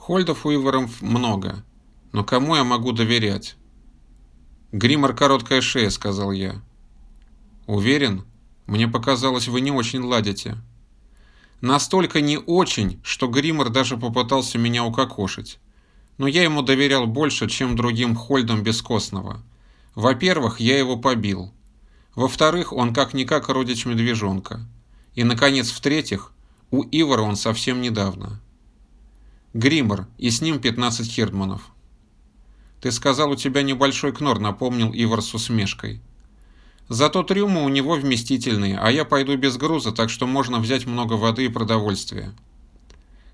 Хольдов у Иворов много, но кому я могу доверять? Гримор короткая шея, сказал я. Уверен? Мне показалось, вы не очень ладите. Настолько не очень, что Гримор даже попытался меня укокошить. Но я ему доверял больше, чем другим Хольдам Бескостного. Во-первых, я его побил. Во-вторых, он как-никак родич медвежонка. И, наконец, в-третьих, у Ивара он совсем недавно. Гримор, и с ним 15 хердманов. Ты сказал, у тебя небольшой кнор, напомнил Ивар с усмешкой. Зато трюмы у него вместительные, а я пойду без груза, так что можно взять много воды и продовольствия.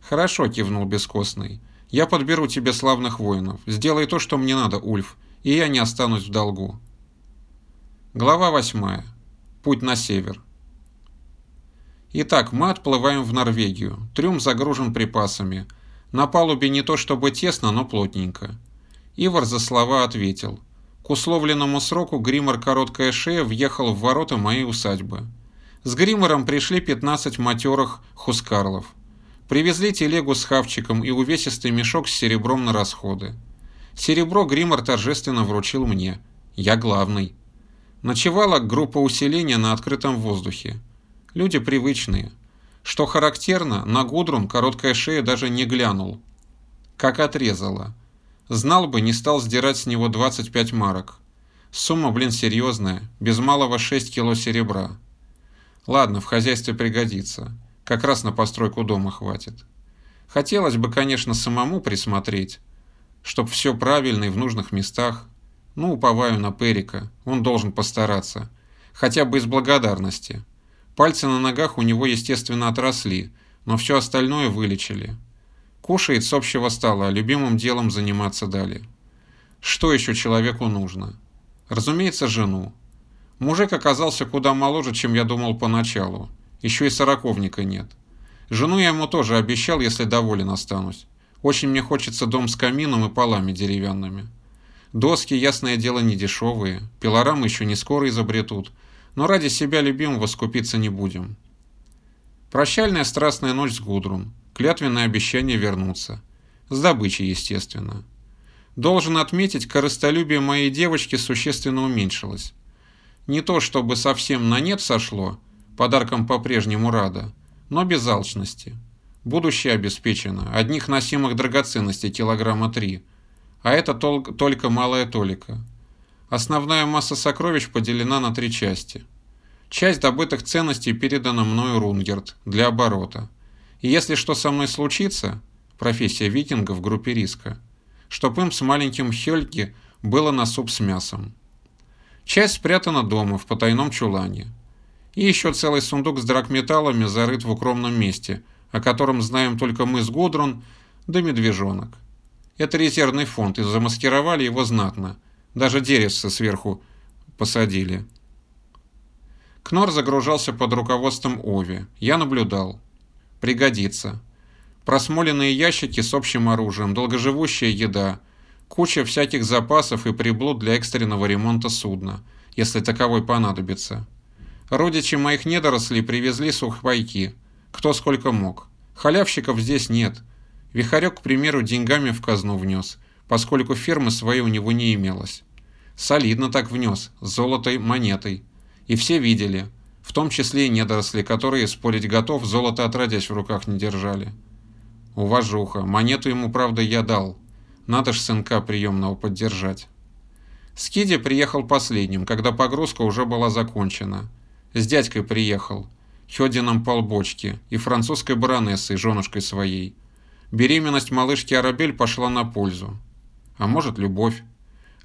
Хорошо, кивнул Бескостный. Я подберу тебе славных воинов. Сделай то, что мне надо, Ульф, и я не останусь в долгу. Глава 8. Путь на север. Итак, мы отплываем в Норвегию. Трюм загружен припасами. На палубе не то чтобы тесно, но плотненько. Ивар за слова ответил. К условленному сроку Гримор Короткая Шея въехал в ворота моей усадьбы. С Гримором пришли 15 матерых хускарлов. Привезли телегу с хавчиком и увесистый мешок с серебром на расходы. Серебро Гримор торжественно вручил мне. Я главный. Ночевала группа усиления на открытом воздухе. Люди привычные. Что характерно, на Гудрун короткая шея даже не глянул. Как отрезала. Знал бы, не стал сдирать с него 25 марок. Сумма, блин, серьезная. Без малого 6 кило серебра. Ладно, в хозяйстве пригодится. Как раз на постройку дома хватит. Хотелось бы, конечно, самому присмотреть, чтоб все правильно и в нужных местах. Ну, уповаю на Перика, он должен постараться. Хотя бы из благодарности. Пальцы на ногах у него, естественно, отросли, но все остальное вылечили. Кушает с общего стола, любимым делом заниматься дали. Что еще человеку нужно? Разумеется, жену. Мужик оказался куда моложе, чем я думал поначалу. Еще и сороковника нет. Жену я ему тоже обещал, если доволен останусь. Очень мне хочется дом с камином и полами деревянными. Доски, ясное дело, не дешевые. Пилорамы еще не скоро изобретут – но ради себя любимого скупиться не будем. Прощальная страстная ночь с Гудрун, клятвенное обещание вернуться. С добычей, естественно. Должен отметить, корыстолюбие моей девочки существенно уменьшилось. Не то чтобы совсем на нет сошло, подарком по-прежнему рада, но без алчности. Будущее обеспечено, одних носимых драгоценностей килограмма три, а это тол только малая толика. Основная масса сокровищ поделена на три части. Часть добытых ценностей передана мною Рунгерт для оборота. И если что со мной случится, профессия викинга в группе риска, чтоб им с маленьким Хельги было на суп с мясом. Часть спрятана дома, в потайном чулане. И еще целый сундук с драгметаллами зарыт в укромном месте, о котором знаем только мы с Гудрун, да медвежонок. Это резервный фонд, и замаскировали его знатно – даже деревца сверху посадили. Кнор загружался под руководством Ови. Я наблюдал. Пригодится. Просмоленные ящики с общим оружием, долгоживущая еда, куча всяких запасов и приблуд для экстренного ремонта судна, если таковой понадобится. Родичи моих недорослей привезли сухпайки, кто сколько мог. Халявщиков здесь нет. Вихарек, к примеру, деньгами в казну внес, поскольку фирмы своей у него не имелось. Солидно так внес, золотой монетой. И все видели, в том числе и недоросли, которые, спорить готов, золото отродясь в руках не держали. Уважуха, монету ему, правда, я дал. Надо ж сынка приемного поддержать. Скиди приехал последним, когда погрузка уже была закончена. С дядькой приехал, Хёдином полбочки и французской баронессой, женушкой своей. Беременность малышки Арабель пошла на пользу. А может, любовь.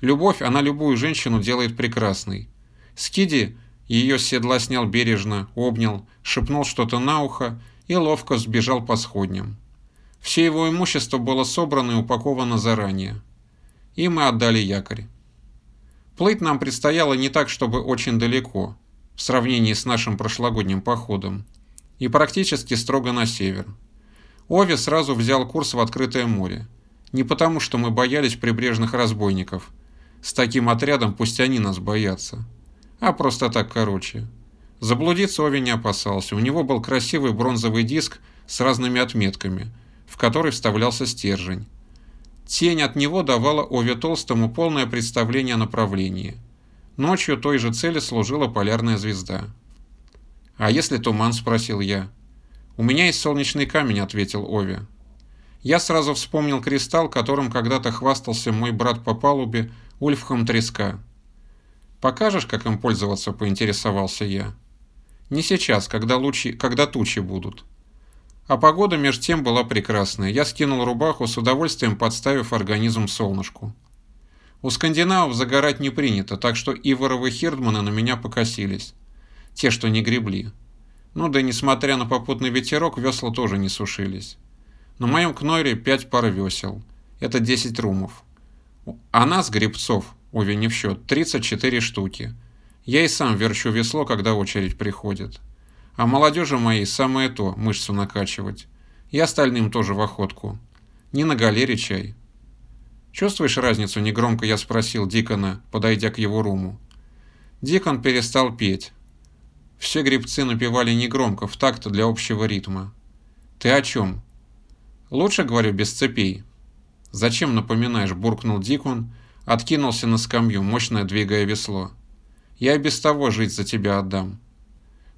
Любовь, она любую женщину делает прекрасной. Скиди ее седла снял бережно, обнял, шепнул что-то на ухо и ловко сбежал по сходням. Все его имущество было собрано и упаковано заранее. И мы отдали якорь. Плыть нам предстояло не так, чтобы очень далеко, в сравнении с нашим прошлогодним походом, и практически строго на север. Ови сразу взял курс в открытое море. Не потому, что мы боялись прибрежных разбойников – с таким отрядом пусть они нас боятся. А просто так короче. Заблудиться Ови не опасался. У него был красивый бронзовый диск с разными отметками, в который вставлялся стержень. Тень от него давала Ове Толстому полное представление о направлении. Ночью той же цели служила полярная звезда. «А если туман?» – спросил я. «У меня есть солнечный камень», – ответил Ове. Я сразу вспомнил кристалл, которым когда-то хвастался мой брат по палубе Ульфхам Треска. «Покажешь, как им пользоваться?» – поинтересовался я. «Не сейчас, когда, лучи, когда тучи будут». А погода меж тем была прекрасная. Я скинул рубаху, с удовольствием подставив организм солнышку. У скандинавов загорать не принято, так что Иворовы Хирдманы на меня покосились. Те, что не гребли. Ну да несмотря на попутный ветерок, весла тоже не сушились. На моем кноре пять пар весел. Это 10 румов. А нас, гребцов, Ови не в счет, 34 штуки. Я и сам верчу весло, когда очередь приходит. А молодежи моей самое то, мышцу накачивать. И остальным тоже в охотку. Не на галере чай. «Чувствуешь разницу?» – негромко я спросил Дикона, подойдя к его руму. Дикон перестал петь. Все грибцы напевали негромко, в такт для общего ритма. «Ты о чем?» «Лучше, говорю, без цепей». «Зачем напоминаешь?» – буркнул Дикон, откинулся на скамью, мощно двигая весло. «Я и без того жить за тебя отдам».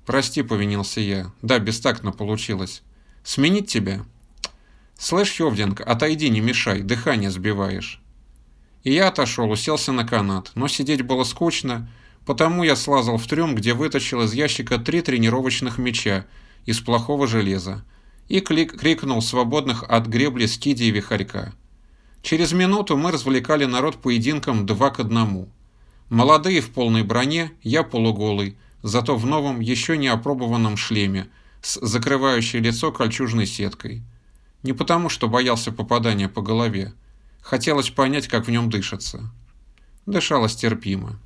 «Прости», — повинился я. «Да, бестактно получилось. Сменить тебя?» «Слышь, Хевдинг, отойди, не мешай, дыхание сбиваешь». И я отошел, уселся на канат, но сидеть было скучно, потому я слазал в трюм, где вытащил из ящика три тренировочных мяча из плохого железа и клик крикнул свободных от гребли скиди и вихарька. Через минуту мы развлекали народ поединком два к одному. Молодые в полной броне, я полуголый, зато в новом, еще не опробованном шлеме, с закрывающей лицо кольчужной сеткой. Не потому, что боялся попадания по голове. Хотелось понять, как в нем дышится. Дышалось терпимо.